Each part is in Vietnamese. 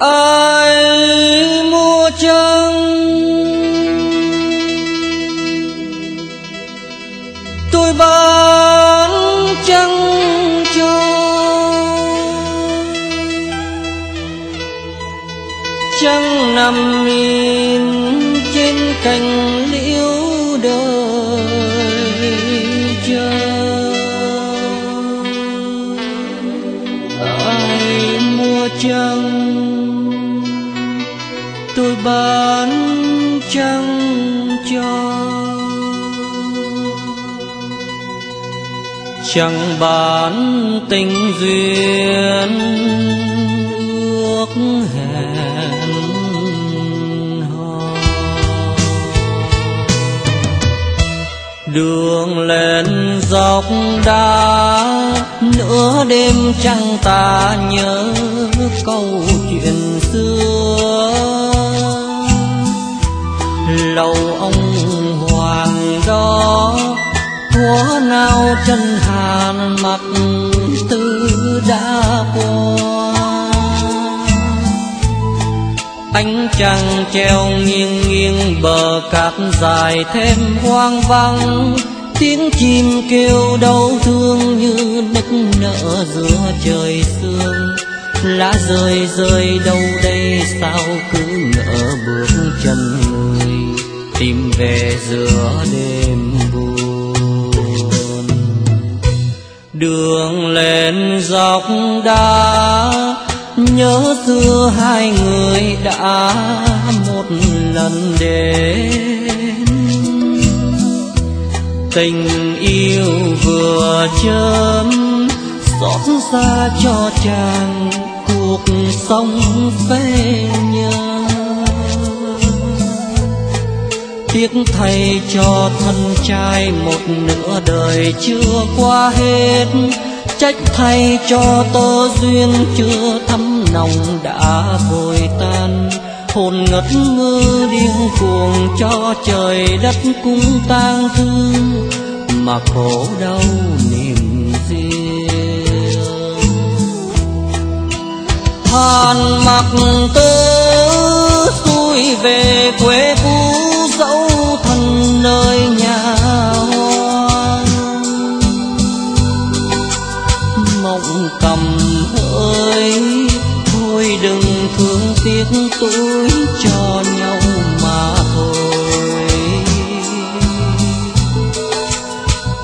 ai mua trăng tôi bán trăng cho? Trăng nằm in trên cành liễu đời chờ? Ai mua trăng tôi bán trăng cho. Chẳng bán tình duyên ước hẹn hò. Đường lên dọc đá, nửa đêm trăng ta nhớ câu chuyện xưa. Lầu ông hoàng đó. Thuở nào chân hàn mặc tư đã qua. Ánh trăng treo nghiêng nghiêng bờ cát dài thêm hoang vắng. Tiếng chim kêu đau thương như nức nở giữa trời sương lá rơi rơi đâu đây, sao cứ ngỡ bước chân người, tìm về giữa đêm buồn. Đường lên dọc đá, nhớ xưa hai người đã một lần đến. Tình yêu vừa chớm xót xa cho chàng cuộc sống phê nhớ tiếc thay cho thân trai một nửa đời chưa qua hết, trách thay cho tơ duyên chưa thắm nồng đã vội tan. Hồn ngất ngơ điên cuồng cho trời đất cũng tang thương, mà khổ đau niềm hàn mặc tơ xuôi về quê cũ, dẫu thân nơi nhà hoang mộng cầm ơi, thôi đừng thương tiếc tuổi cho nhau mà thôi.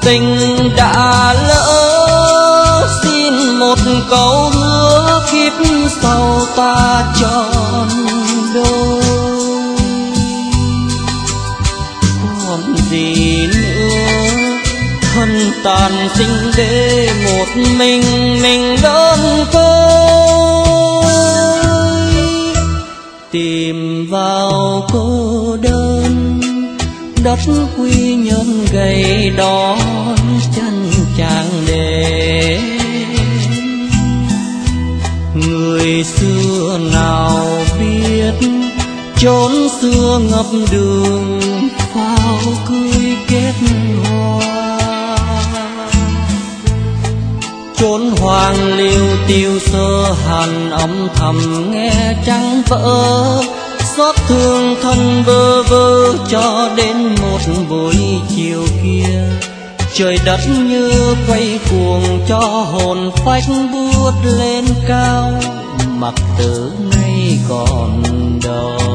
Tình đã lỡ, xin một câu sau ta chọn đôi. Còn gì nữa? Thân tàn sinh để một mình mình đơn côi. Tìm vào cô đơn, đất quy nhân gầy đói người xưa nào biết, chốn xưa ngập đường, phao cưới kết hoa. Chốn hoàng liêu tiêu sơ hàn âm thầm nghe trắng vỡ, xót thương thân bơ vơ cho đến một buổi chiều kia. Trời đất như quay cuồng cho hồn phách buốt lên cao mặc tử nay còn đâu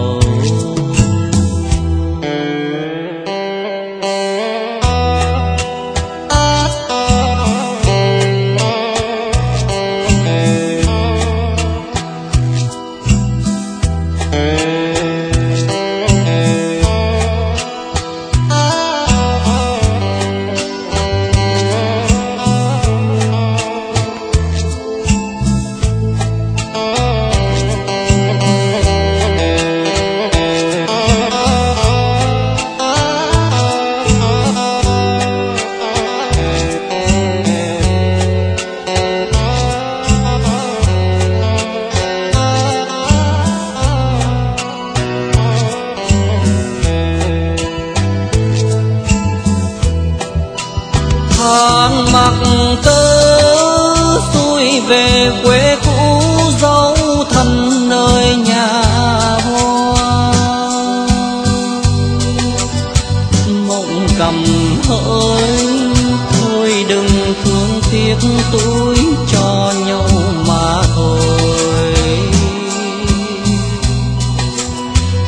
tiếc túi cho nhau mà thôi.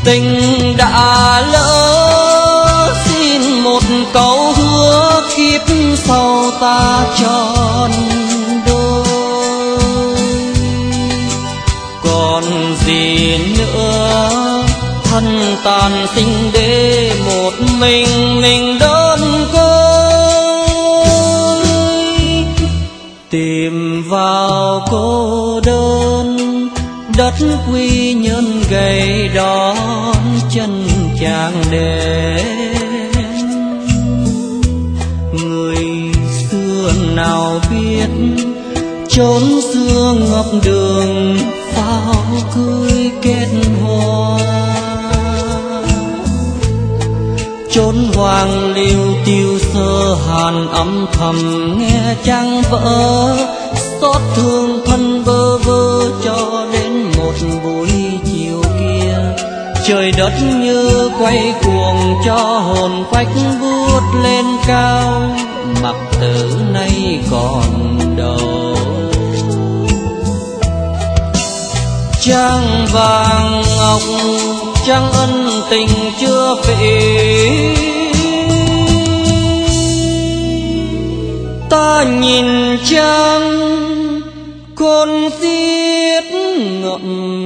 Tình đã lỡ, xin một câu hứa kiếp sau ta tròn đôi còn gì nữa, thân tàn sinh đế một mình mình vào cô đơn, đất quy nhân gầy đón chân chàng đến người xưa nào biết, chốn xưa ngập đường, pháo cưới kết hoa chốn hoàng liêu tiêu sơ hàn âm thầm, nghe trăng vỡ xót thương thân vơ vơ cho đến một buổi chiều kia. Trời đất như quay cuồng cho hồn phách vút lên cao, mặc tử nay còn đâu trăng vàng ngọc trăng ân tình chưa phỉ nhìn trăng con xiết ngậm